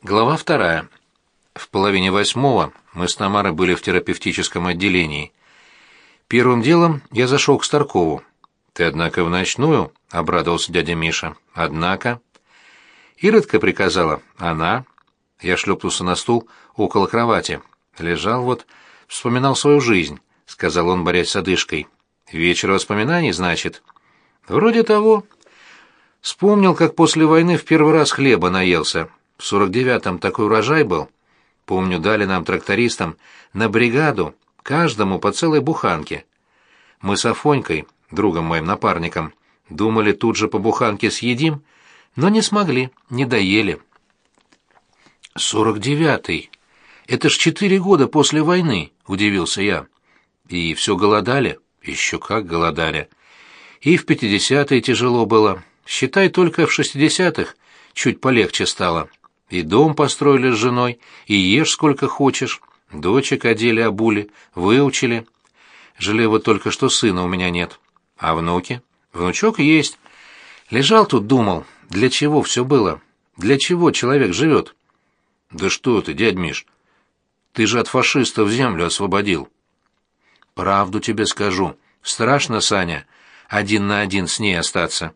Глава вторая. В половине восьмого мы с Тамарой были в терапевтическом отделении. Первым делом я зашел к Старкову. «Ты, однако, в ночную?» — обрадовался дядя Миша. «Однако...» Иродка приказала. «Она...» Я шлепнулся на стул около кровати. Лежал вот, вспоминал свою жизнь, — сказал он, борясь с одышкой. «Вечер воспоминаний, значит?» «Вроде того». Вспомнил, как после войны в первый раз хлеба наелся. В сорок девятом такой урожай был. Помню, дали нам, трактористам, на бригаду, каждому по целой буханке. Мы с Афонькой, другом моим напарником, думали тут же по буханке съедим, но не смогли, не доели. «Сорок девятый. Это ж четыре года после войны», — удивился я. «И все голодали?» «Еще как голодали. И в пятидесятые тяжело было. Считай, только в шестидесятых чуть полегче стало. И дом построили с женой, и ешь сколько хочешь. Дочек одели, обули, выучили. Жалею вот только, что сына у меня нет. А внуки? Внучок есть. Лежал тут, думал, для чего все было? Для чего человек живет? Да что ты, дядь Миш, ты же от фашистов землю освободил. Правду тебе скажу. Страшно, Саня, один на один с ней остаться.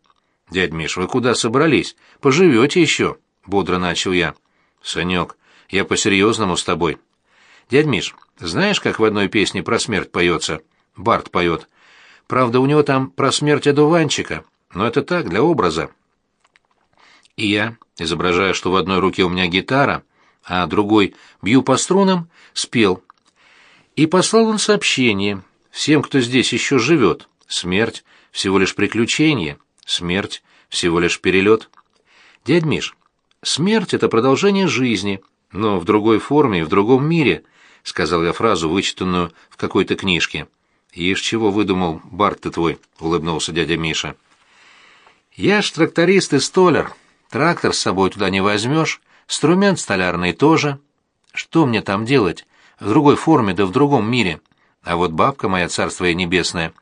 Дядь Миш, вы куда собрались? Поживете еще? Бодро начал я. Санек, я по-серьезному с тобой. Дядь Миш, знаешь, как в одной песне про смерть поется? Барт поет. Правда, у него там про смерть одуванчика, но это так, для образа. И я, изображая, что в одной руке у меня гитара, а другой бью по струнам, спел. И послал он сообщение всем, кто здесь еще живет. Смерть — всего лишь приключение, смерть — всего лишь перелет. Дядь Миш, смерть — это продолжение жизни, но в другой форме и в другом мире, — сказал я фразу, вычитанную в какой-то книжке. «Ишь, чего выдумал, Барт ты твой?» — улыбнулся дядя Миша. «Я ж тракторист и столяр. Трактор с собой туда не возьмешь, Инструмент столярный тоже. Что мне там делать? В другой форме да в другом мире. А вот бабка моя, царство ей небесное,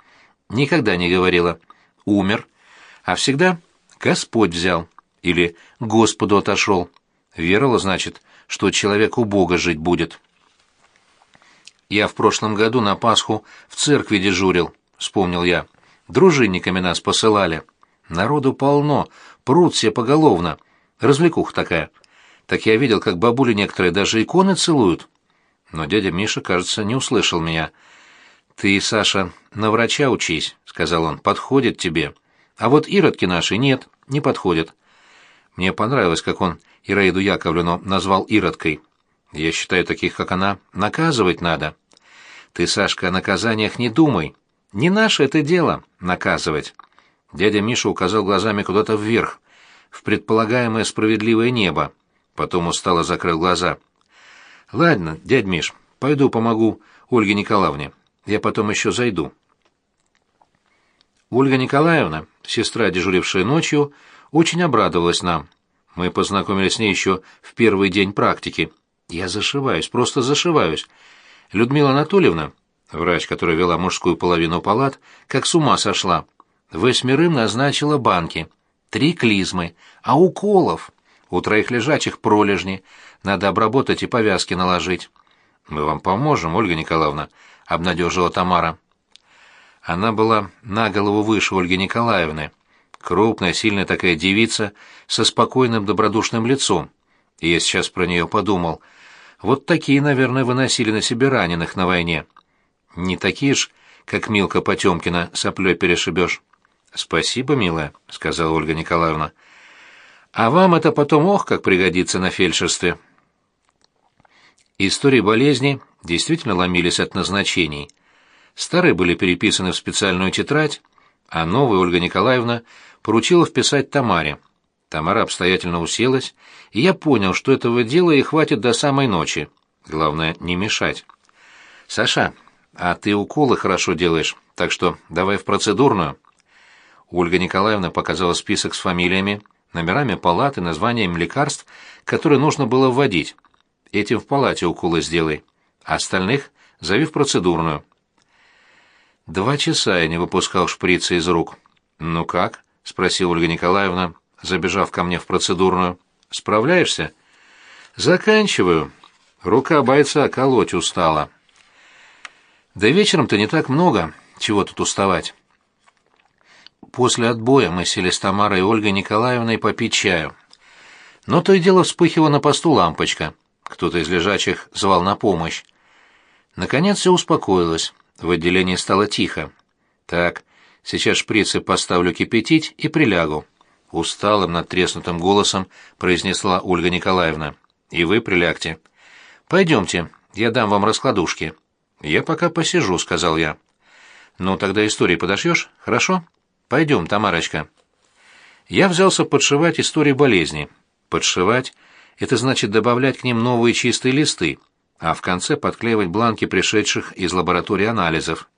никогда не говорила «умер», а всегда «Господь взял» или «Господу отошел». Верила, значит, что человек у Бога жить будет. Я в прошлом году на Пасху в церкви дежурил, вспомнил я. Дружинниками нас посылали. Народу полно, прут все поголовно. Развлекуха такая так я видел, как бабули некоторые даже иконы целуют. Но дядя Миша, кажется, не услышал меня. «Ты, Саша, на врача учись», — сказал он, — «подходит тебе. А вот иродки наши нет, не подходят». Мне понравилось, как он Ираиду Яковлевну назвал иродкой. Я считаю, таких, как она, наказывать надо. Ты, Сашка, о наказаниях не думай. Не наше это дело — наказывать. Дядя Миша указал глазами куда-то вверх, в предполагаемое справедливое небо. Потом устало закрыл глаза. «Ладно, дядь Миш, пойду помогу Ольге Николаевне. Я потом еще зайду». Ольга Николаевна, сестра, дежурившая ночью, очень обрадовалась нам. Мы познакомились с ней еще в первый день практики. Я зашиваюсь, просто зашиваюсь. Людмила Анатольевна, врач, которая вела мужскую половину палат, как с ума сошла. Восьмерым назначила банки. Три клизмы. А уколов? У троих лежачих пролежни. Надо обработать и повязки наложить. Мы вам поможем, Ольга Николаевна, обнадежила Тамара. Она была на голову выше Ольги Николаевны. Крупная, сильная такая девица со спокойным добродушным лицом. И я сейчас про нее подумал. Вот такие, наверное, выносили на себе раненых на войне. Не такие ж, как Милка Потемкина, соплей перешибешь. «Спасибо, милая», — сказала Ольга Николаевна. А вам это потом ох, как пригодится на фельдшерстве. Истории болезни действительно ломились от назначений. Старые были переписаны в специальную тетрадь, а новые Ольга Николаевна поручила вписать Тамаре. Тамара обстоятельно уселась, и я понял, что этого дела и хватит до самой ночи. Главное, не мешать. «Саша, а ты уколы хорошо делаешь, так что давай в процедурную». Ольга Николаевна показала список с фамилиями, номерами палат и названием лекарств, которые нужно было вводить. Этим в палате уколы сделай. А остальных зови в процедурную. Два часа я не выпускал шприца из рук. «Ну как?» — спросила Ольга Николаевна, забежав ко мне в процедурную. «Справляешься?» «Заканчиваю. Рука бойца колоть устала». «Да вечером-то не так много. Чего тут уставать?» После отбоя мы сели с Тамарой и Ольгой Николаевной попить чаю. Но то и дело вспыхивала на посту лампочка. Кто-то из лежачих звал на помощь. Наконец все успокоилось. В отделении стало тихо. Так, сейчас шприцы поставлю кипятить и прилягу. Усталым, надтреснутым голосом произнесла Ольга Николаевна. И вы прилягте. Пойдемте, я дам вам раскладушки. Я пока посижу, сказал я. Ну, тогда истории подошьешь, хорошо? Пойдем, Тамарочка. Я взялся подшивать истории болезни. Подшивать — это значит добавлять к ним новые чистые листы, а в конце подклеивать бланки пришедших из лаборатории анализов.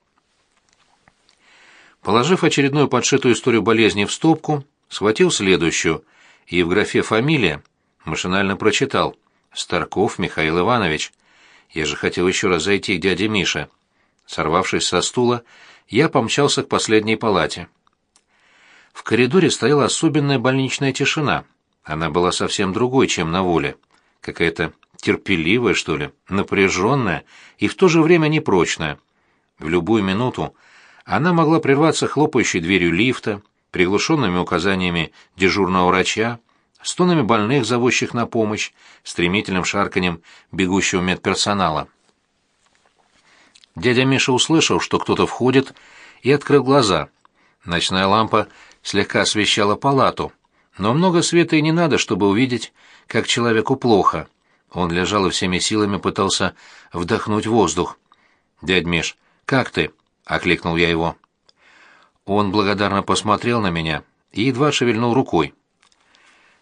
Положив очередную подшитую историю болезни в стопку, схватил следующую и в графе «Фамилия» машинально прочитал «Старков Михаил Иванович». Я же хотел еще раз зайти к дяде Мише. Сорвавшись со стула, я помчался к последней палате. В коридоре стояла особенная больничная тишина. Она была совсем другой, чем на воле. Какая-то терпеливая, что ли, напряженная и в то же время непрочная. В любую минуту она могла прерваться хлопающей дверью лифта, приглушенными указаниями дежурного врача, стонами больных, зовущих на помощь, стремительным шарканем бегущего медперсонала. Дядя Миша услышал, что кто-то входит, и открыл глаза. Ночная лампа слегка освещала палату, но много света и не надо, чтобы увидеть, как человеку плохо. Он лежал и всеми силами пытался вдохнуть воздух. «Дядь Миш, как ты?» — окликнул я его. Он благодарно посмотрел на меня и едва шевельнул рукой.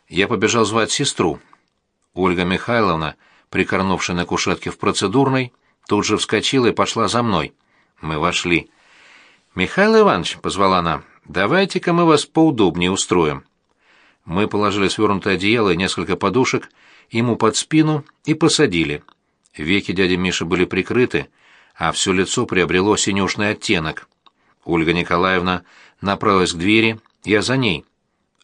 Я побежал звать сестру. Ольга Михайловна, прикорнувшая на кушетке в процедурной, тут же вскочила и пошла за мной. Мы вошли. «Михаил Иванович», — позвала она, Давайте-ка мы вас поудобнее устроим. Мы положили свернутое одеяло и несколько подушек ему под спину и посадили. Веки дяди Миши были прикрыты, а все лицо приобрело синюшный оттенок. Ольга Николаевна направилась к двери, я за ней.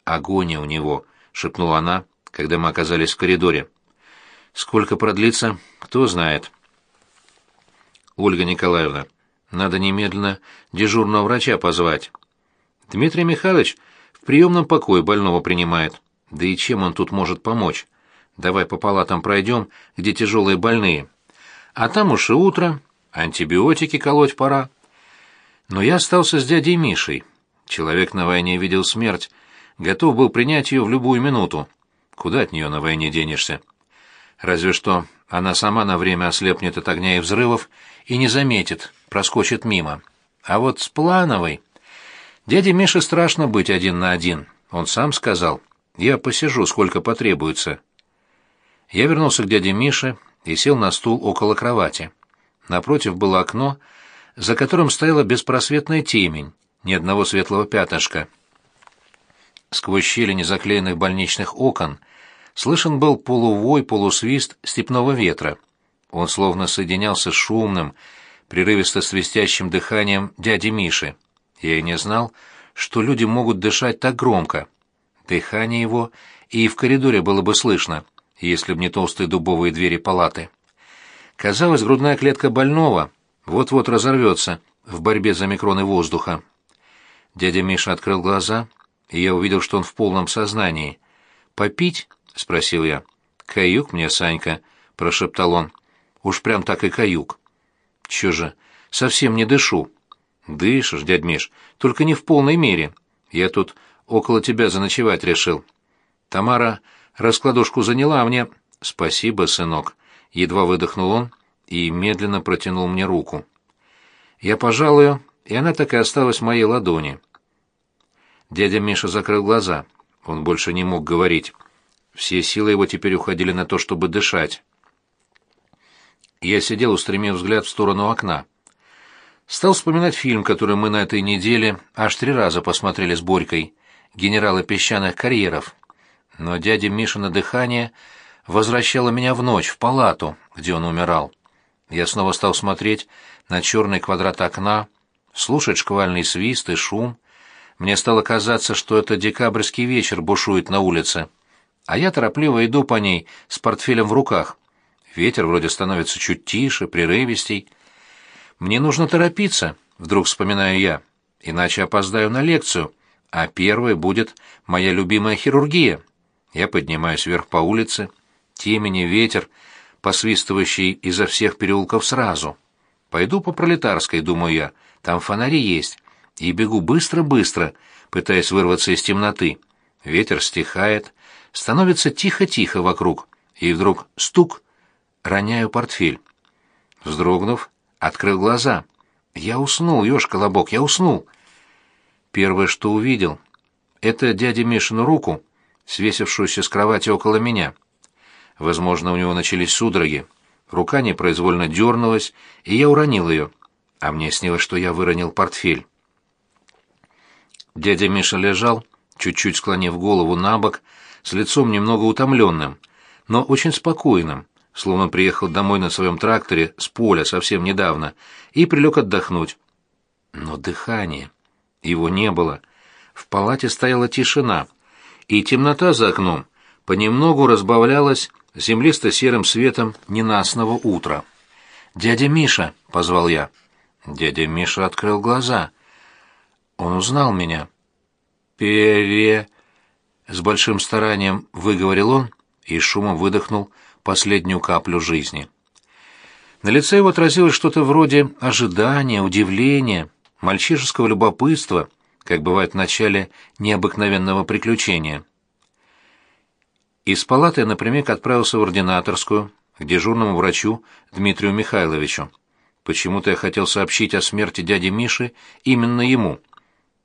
«Агония у него», — шепнула она, когда мы оказались в коридоре. «Сколько продлится, кто знает». «Ольга Николаевна, надо немедленно дежурного врача позвать». Дмитрий Михайлович в приемном покое больного принимает. Да и чем он тут может помочь? Давай по палатам пройдем, где тяжелые больные. А там уж и утро, антибиотики колоть пора. Но я остался с дядей Мишей. Человек на войне видел смерть, готов был принять ее в любую минуту. Куда от нее на войне денешься? Разве что она сама на время ослепнет от огня и взрывов и не заметит, проскочит мимо. А вот с Плановой... Дяде Мише страшно быть один на один. Он сам сказал, я посижу, сколько потребуется. Я вернулся к дяде Мише и сел на стул около кровати. Напротив было окно, за которым стояла беспросветная темень, ни одного светлого пятнышка. Сквозь щели незаклеенных больничных окон слышен был полувой, полусвист степного ветра. Он словно соединялся с шумным, прерывисто свистящим дыханием дяди Миши. Я и не знал, что люди могут дышать так громко. Дыхание его и в коридоре было бы слышно, если б не толстые дубовые двери палаты. Казалось, грудная клетка больного вот-вот разорвется в борьбе за микроны воздуха. Дядя Миша открыл глаза, и я увидел, что он в полном сознании. «Попить?» — спросил я. «Каюк мне, Санька», — прошептал он. «Уж прям так и каюк». «Чё же, совсем не дышу», «Дышишь, дядь Миш, только не в полной мере. Я тут около тебя заночевать решил. Тамара раскладушку заняла, а мне...» «Спасибо, сынок», — едва выдохнул он и медленно протянул мне руку. Я пожал ее, и она так и осталась в моей ладони. Дядя Миша закрыл глаза. Он больше не мог говорить. Все силы его теперь уходили на то, чтобы дышать. Я сидел, устремив взгляд в сторону окна. Стал вспоминать фильм, который мы на этой неделе аж три раза посмотрели с Борькой, генерала песчаных карьеров. Но дядя Мишина дыхание возвращало меня в ночь, в палату, где он умирал. Я снова стал смотреть на черный квадрат окна, слушать шквальный свист и шум. Мне стало казаться, что это декабрьский вечер бушует на улице. а я торопливо иду по ней с портфелем в руках. Ветер вроде становится чуть тише, прерывистей. Мне нужно торопиться, вдруг вспоминаю я, иначе опоздаю на лекцию, а первой будет моя любимая хирургия. Я поднимаюсь вверх по улице, темени, ветер, посвистывающий изо всех переулков сразу. Пойду по Пролетарской, думаю я, там фонари есть, и бегу быстро-быстро, пытаясь вырваться из темноты. Ветер стихает, становится тихо-тихо вокруг, и вдруг стук, роняю портфель. Вздрогнув, открыл глаза. Я уснул, ёж-колобок, я уснул. Первое, что увидел, это дядя Мишину руку, свесившуюся с кровати около меня. Возможно, у него начались судороги. Рука непроизвольно дернулась, и я уронил ее. А мне снилось, что я выронил портфель. Дядя Миша лежал, чуть-чуть склонив голову на бок, с лицом немного утомленным, но очень спокойным, словно приехал домой на своем тракторе с поля совсем недавно и прилег отдохнуть. Но дыхание... Его не было. В палате стояла тишина, и темнота за окном понемногу разбавлялась землисто-серым светом ненастного утра. «Дядя Миша!» — позвал я. Дядя Миша открыл глаза. Он узнал меня. «Пере...» — с большим старанием выговорил он и шумом выдохнул последнюю каплю жизни. На лице его отразилось что-то вроде ожидания, удивления, мальчишеского любопытства, как бывает в начале необыкновенного приключения. Из палаты я напрямик отправился в ординаторскую, к дежурному врачу Дмитрию Михайловичу. Почему-то я хотел сообщить о смерти дяди Миши именно ему.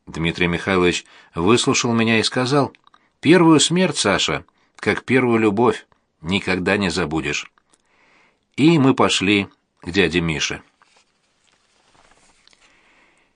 Дмитрий Михайлович выслушал меня и сказал, «Первую смерть, Саша, как первую любовь, никогда не забудешь». И мы пошли к дяде Мише.